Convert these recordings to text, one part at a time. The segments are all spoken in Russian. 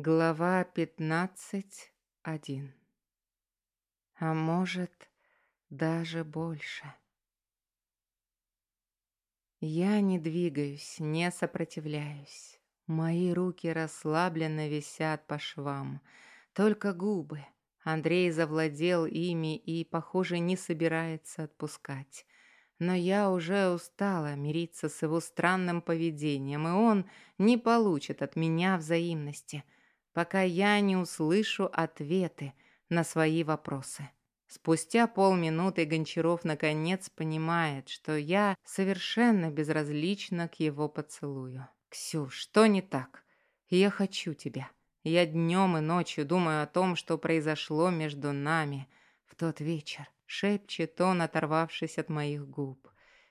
Глава пятнадцать один. А может, даже больше. Я не двигаюсь, не сопротивляюсь. Мои руки расслабленно висят по швам. Только губы. Андрей завладел ими и, похоже, не собирается отпускать. Но я уже устала мириться с его странным поведением, и он не получит от меня взаимности – пока я не услышу ответы на свои вопросы. Спустя полминуты Гончаров наконец понимает, что я совершенно безразлична к его поцелую. «Ксюш, что не так? Я хочу тебя. Я днем и ночью думаю о том, что произошло между нами в тот вечер», шепчет он, оторвавшись от моих губ.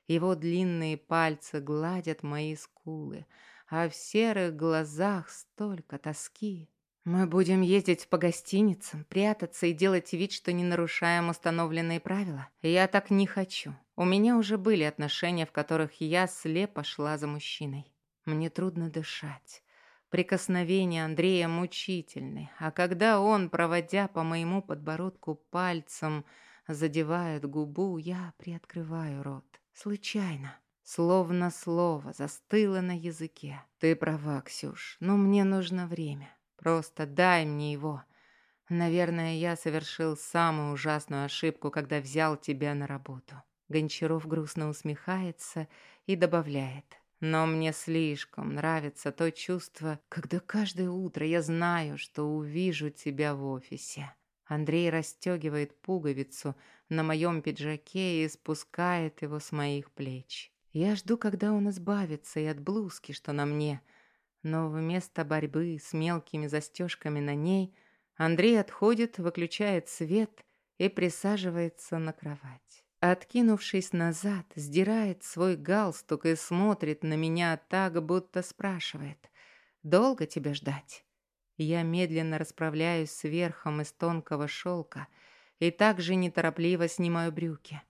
Его длинные пальцы гладят мои скулы, а в серых глазах столько тоски. Мы будем ездить по гостиницам, прятаться и делать вид, что не нарушаем установленные правила. Я так не хочу. У меня уже были отношения, в которых я слепо шла за мужчиной. Мне трудно дышать. Прикосновения Андрея мучительны, а когда он, проводя по моему подбородку пальцем, задевает губу, я приоткрываю рот. Случайно. Словно слово застыло на языке. Ты права, Ксюш, но мне нужно время. Просто дай мне его. Наверное, я совершил самую ужасную ошибку, когда взял тебя на работу. Гончаров грустно усмехается и добавляет. Но мне слишком нравится то чувство, когда каждое утро я знаю, что увижу тебя в офисе. Андрей расстегивает пуговицу на моем пиджаке и спускает его с моих плеч. Я жду, когда он избавится и от блузки, что на мне – но вместо борьбы с мелкими застежками на ней Андрей отходит, выключает свет и присаживается на кровать. Откинувшись назад, сдирает свой галстук и смотрит на меня так, будто спрашивает «Долго тебя ждать?» Я медленно расправляюсь с верхом из тонкого шелка и также неторопливо снимаю брюки.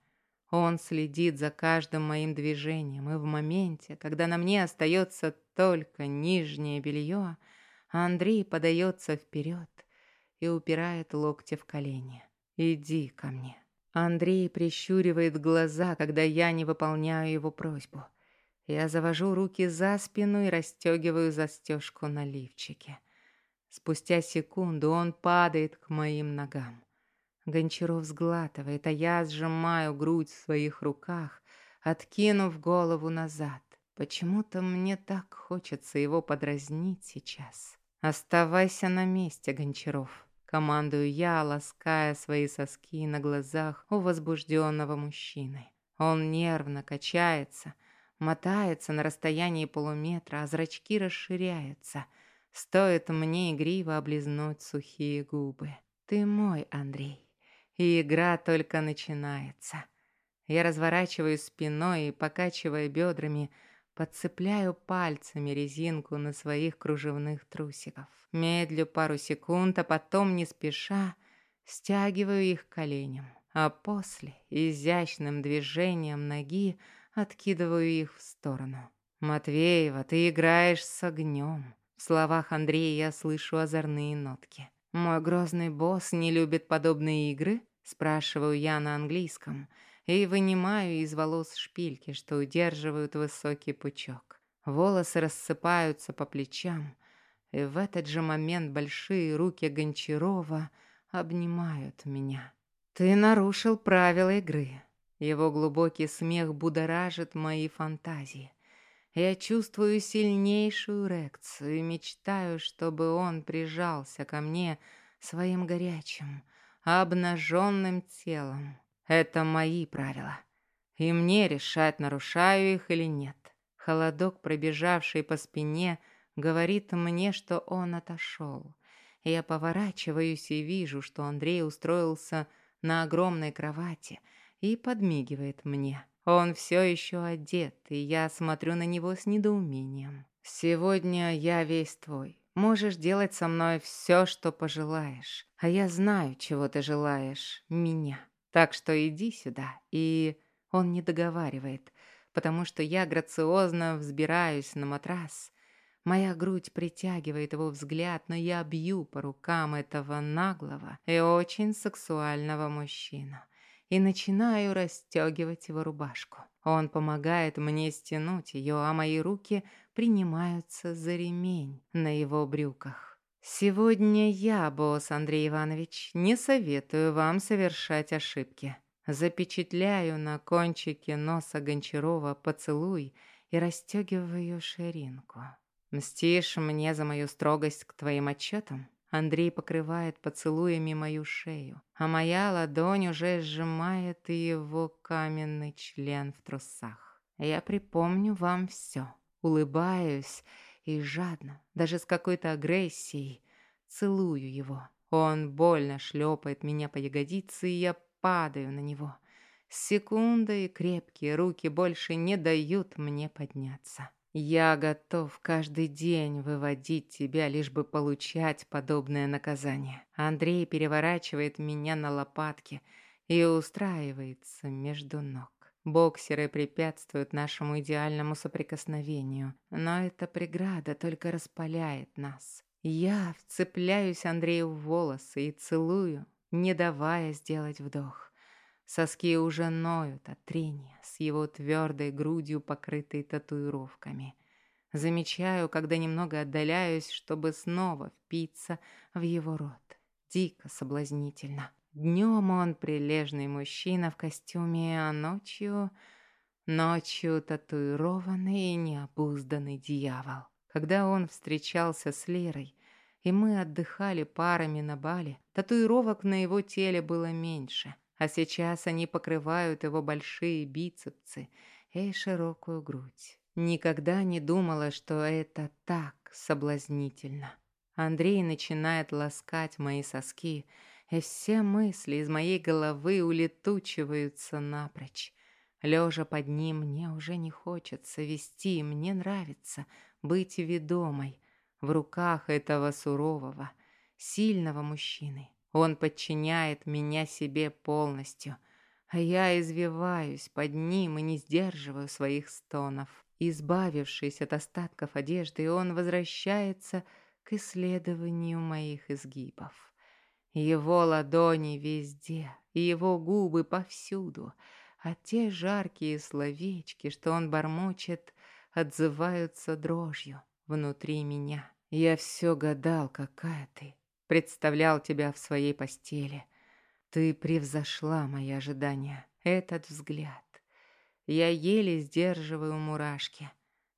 Он следит за каждым моим движением, и в моменте, когда на мне остается только нижнее белье, Андрей подается вперед и упирает локти в колени. «Иди ко мне». Андрей прищуривает глаза, когда я не выполняю его просьбу. Я завожу руки за спину и расстегиваю застежку на лифчике. Спустя секунду он падает к моим ногам. Гончаров сглатывает, а я сжимаю грудь в своих руках, откинув голову назад. Почему-то мне так хочется его подразнить сейчас. «Оставайся на месте, Гончаров», — командую я, лаская свои соски на глазах у возбужденного мужчины. Он нервно качается, мотается на расстоянии полуметра, а зрачки расширяются. Стоит мне игриво облизнуть сухие губы. «Ты мой, Андрей» и игра только начинается. Я разворачиваю спиной и, покачивая бедрами, подцепляю пальцами резинку на своих кружевных трусиках. Медлю пару секунд, а потом, не спеша, стягиваю их коленям, а после изящным движением ноги откидываю их в сторону. «Матвеева, ты играешь с огнем». В словах Андрея я слышу озорные нотки. «Мой грозный босс не любит подобные игры?» Спрашиваю я на английском и вынимаю из волос шпильки, что удерживают высокий пучок. Волосы рассыпаются по плечам, и в этот же момент большие руки Гончарова обнимают меня. «Ты нарушил правила игры». Его глубокий смех будоражит мои фантазии. Я чувствую сильнейшую эрекцию и мечтаю, чтобы он прижался ко мне своим горячим, обнаженным телом. Это мои правила. И мне решать, нарушаю их или нет. Холодок, пробежавший по спине, говорит мне, что он отошел. Я поворачиваюсь и вижу, что Андрей устроился на огромной кровати и подмигивает мне. Он все еще одет, и я смотрю на него с недоумением. «Сегодня я весь твой. Можешь делать со мной все, что пожелаешь. А я знаю, чего ты желаешь. Меня. Так что иди сюда». И он не договаривает, потому что я грациозно взбираюсь на матрас. Моя грудь притягивает его взгляд, но я бью по рукам этого наглого и очень сексуального мужчину и начинаю расстегивать его рубашку. Он помогает мне стянуть ее, а мои руки принимаются за ремень на его брюках. Сегодня я, босс Андрей Иванович, не советую вам совершать ошибки. Запечатляю на кончике носа Гончарова поцелуй и расстегиваю ширинку. Мстишь мне за мою строгость к твоим отчетам? Андрей покрывает поцелуями мою шею, а моя ладонь уже сжимает его каменный член в трусах. Я припомню вам все. Улыбаюсь и жадно, даже с какой-то агрессией, целую его. Он больно шлепает меня по ягодице, и я падаю на него. Секунда и крепкие руки больше не дают мне подняться. Я готов каждый день выводить тебя, лишь бы получать подобное наказание. Андрей переворачивает меня на лопатки и устраивается между ног. Боксеры препятствуют нашему идеальному соприкосновению, но эта преграда только распаляет нас. Я вцепляюсь Андрею в волосы и целую, не давая сделать вдох. Соски уже ноют от трения с его твердой грудью, покрытой татуировками. Замечаю, когда немного отдаляюсь, чтобы снова впиться в его рот. Дико соблазнительно. Днем он прилежный мужчина в костюме, а ночью... Ночью татуированный и необузданный дьявол. Когда он встречался с Лерой, и мы отдыхали парами на бале, татуировок на его теле было меньше — а сейчас они покрывают его большие бицепсы и широкую грудь. Никогда не думала, что это так соблазнительно. Андрей начинает ласкать мои соски, и все мысли из моей головы улетучиваются напрочь. Лежа под ним, мне уже не хочется вести, мне нравится быть ведомой в руках этого сурового, сильного мужчины. Он подчиняет меня себе полностью, а я извиваюсь под ним и не сдерживаю своих стонов. Избавившись от остатков одежды, он возвращается к исследованию моих изгибов. Его ладони везде, его губы повсюду, а те жаркие словечки, что он бормочет, отзываются дрожью внутри меня. Я все гадал, какая ты, представлял тебя в своей постели. Ты превзошла мои ожидания. Этот взгляд. Я еле сдерживаю мурашки.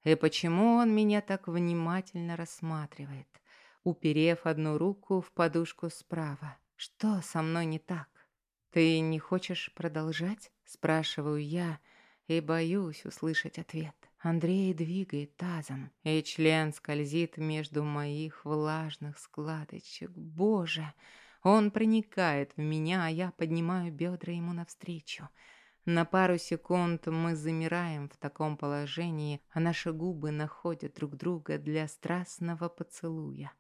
И почему он меня так внимательно рассматривает, уперев одну руку в подушку справа? Что со мной не так? Ты не хочешь продолжать? Спрашиваю я и боюсь услышать ответ. Андрей двигает тазом, и член скользит между моих влажных складочек. Боже, он проникает в меня, а я поднимаю бедра ему навстречу. На пару секунд мы замираем в таком положении, а наши губы находят друг друга для страстного поцелуя.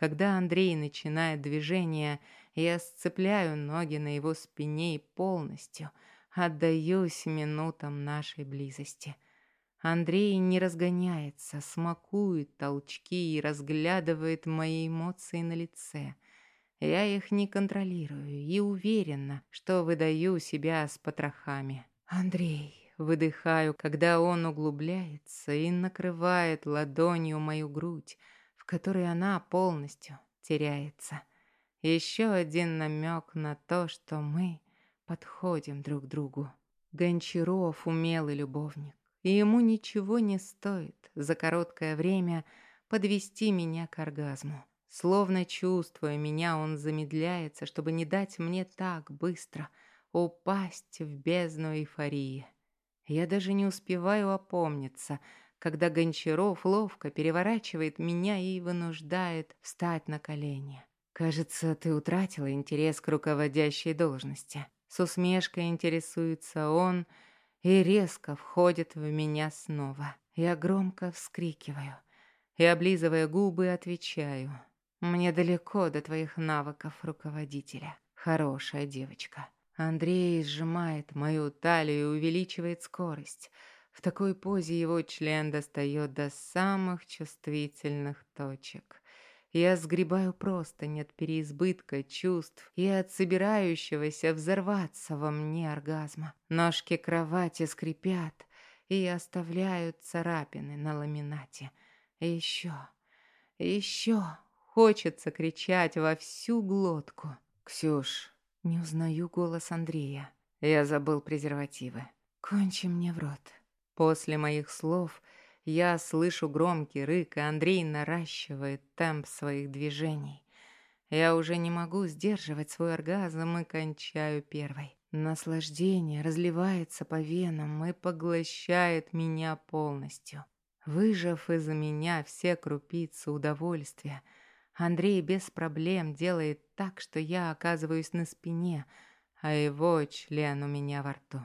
Когда Андрей начинает движение, я сцепляю ноги на его спине и полностью отдаюсь минутам нашей близости — Андрей не разгоняется, смакует толчки и разглядывает мои эмоции на лице. Я их не контролирую и уверена, что выдаю себя с потрохами. «Андрей», выдыхаю, когда он углубляется и накрывает ладонью мою грудь, которой она полностью теряется. Еще один намек на то, что мы подходим друг к другу. Гончаров умелый любовник и ему ничего не стоит за короткое время подвести меня к оргазму. Словно чувствуя меня, он замедляется, чтобы не дать мне так быстро упасть в бездну эйфории. Я даже не успеваю опомниться, когда Гончаров ловко переворачивает меня и вынуждает встать на колени. «Кажется, ты утратила интерес к руководящей должности». С усмешкой интересуется он – и резко входит в меня снова. Я громко вскрикиваю и, облизывая губы, отвечаю. «Мне далеко до твоих навыков руководителя. Хорошая девочка». Андрей сжимает мою талию и увеличивает скорость. В такой позе его член достает до самых чувствительных точек. Я сгребаю просто от переизбытка чувств и от собирающегося взорваться во мне оргазма. Ножки кровати скрипят и оставляют царапины на ламинате. еще, еще хочется кричать во всю глотку. «Ксюш, не узнаю голос Андрея. Я забыл презервативы. Кончи мне в рот». После моих слов я слышу громкий рык, и Андрей наращивает темп своих движений. Я уже не могу сдерживать свой оргазм и кончаю первой. Наслаждение разливается по венам и поглощает меня полностью. Выжав из меня все крупицы удовольствия, Андрей без проблем делает так, что я оказываюсь на спине, а его член у меня во рту.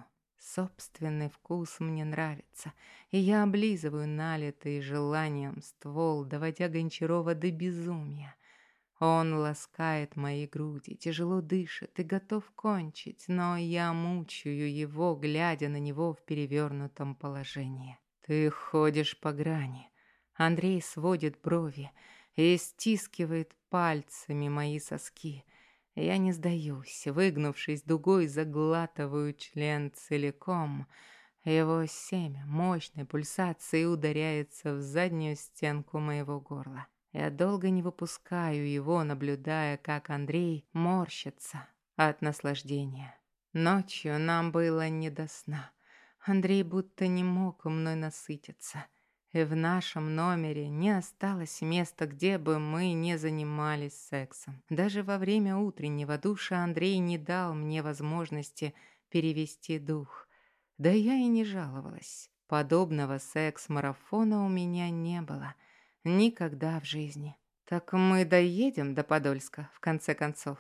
Собственный вкус мне нравится, и я облизываю налитый желанием ствол, доводя Гончарова до безумия. Он ласкает мои груди, тяжело дышит и готов кончить, но я мучаю его, глядя на него в перевернутом положении. Ты ходишь по грани. Андрей сводит брови и стискивает пальцами мои соски — я не сдаюсь, выгнувшись дугой, заглатываю член целиком. Его семя мощной пульсацией ударяется в заднюю стенку моего горла. Я долго не выпускаю его, наблюдая, как Андрей морщится от наслаждения. Ночью нам было не до сна. Андрей будто не мог мной насытиться и в нашем номере не осталось места, где бы мы не занимались сексом. Даже во время утреннего душа Андрей не дал мне возможности перевести дух. Да я и не жаловалась. Подобного секс-марафона у меня не было. Никогда в жизни. «Так мы доедем до Подольска, в конце концов?»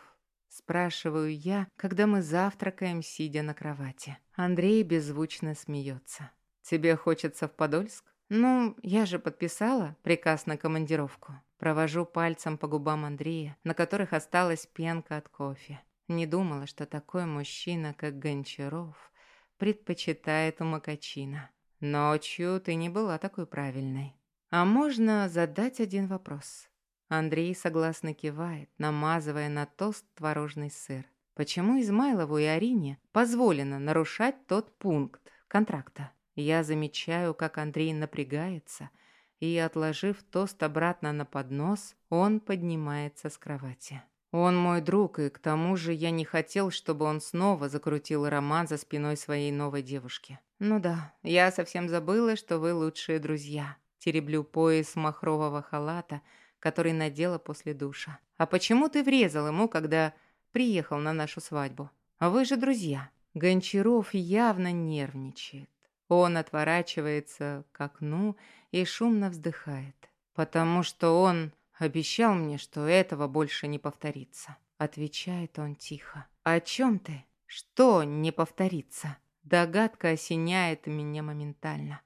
Спрашиваю я, когда мы завтракаем, сидя на кровати. Андрей беззвучно смеется. «Тебе хочется в Подольск?» «Ну, я же подписала приказ на командировку». Провожу пальцем по губам Андрея, на которых осталась пенка от кофе. Не думала, что такой мужчина, как Гончаров, предпочитает макачина. Ночью ты не была такой правильной. А можно задать один вопрос? Андрей согласно кивает, намазывая на тост творожный сыр. Почему Измайлову и Арине позволено нарушать тот пункт контракта? Я замечаю, как Андрей напрягается, и, отложив тост обратно на поднос, он поднимается с кровати. Он мой друг, и к тому же я не хотел, чтобы он снова закрутил роман за спиной своей новой девушки. Ну да, я совсем забыла, что вы лучшие друзья. Тереблю пояс махрового халата, который надела после душа. А почему ты врезал ему, когда приехал на нашу свадьбу? Вы же друзья. Гончаров явно нервничает. Он отворачивается к окну и шумно вздыхает, потому что он обещал мне, что этого больше не повторится. Отвечает он тихо. «О чем ты? Что не повторится?» Догадка осеняет меня моментально.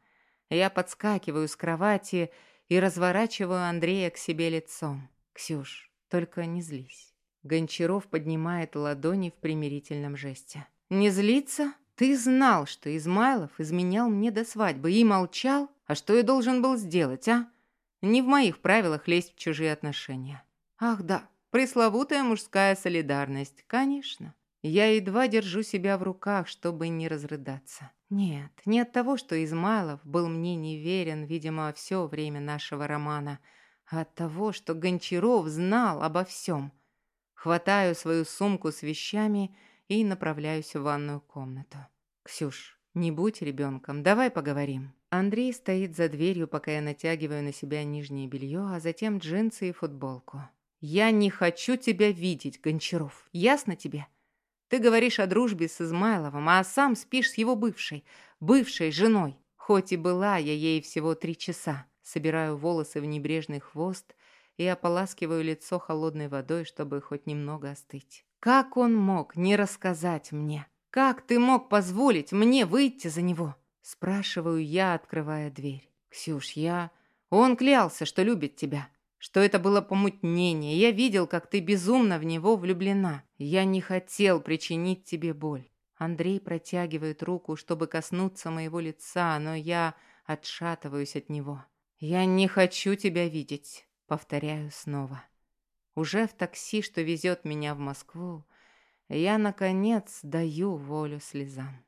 Я подскакиваю с кровати и разворачиваю Андрея к себе лицом. «Ксюш, только не злись». Гончаров поднимает ладони в примирительном жесте. «Не злиться? Ты знал, что Измайлов изменял мне до свадьбы и молчал? А что я должен был сделать, а? Не в моих правилах лезть в чужие отношения. Ах да, пресловутая мужская солидарность, конечно. Я едва держу себя в руках, чтобы не разрыдаться. Нет, не от того, что Измайлов был мне неверен, видимо, все время нашего романа, а от того, что Гончаров знал обо всем. Хватаю свою сумку с вещами и направляюсь в ванную комнату. «Ксюш, не будь ребенком, давай поговорим». Андрей стоит за дверью, пока я натягиваю на себя нижнее белье, а затем джинсы и футболку. «Я не хочу тебя видеть, Гончаров. Ясно тебе? Ты говоришь о дружбе с Измайловым, а сам спишь с его бывшей, бывшей женой. Хоть и была я ей всего три часа. Собираю волосы в небрежный хвост и ополаскиваю лицо холодной водой, чтобы хоть немного остыть. Как он мог не рассказать мне? Как ты мог позволить мне выйти за него? Спрашиваю я, открывая дверь. Ксюш, я... Он клялся, что любит тебя. Что это было помутнение. Я видел, как ты безумно в него влюблена. Я не хотел причинить тебе боль. Андрей протягивает руку, чтобы коснуться моего лица, но я отшатываюсь от него. «Я не хочу тебя видеть», — повторяю снова. Уже в такси, что везет меня в Москву, я, наконец, даю волю слезам.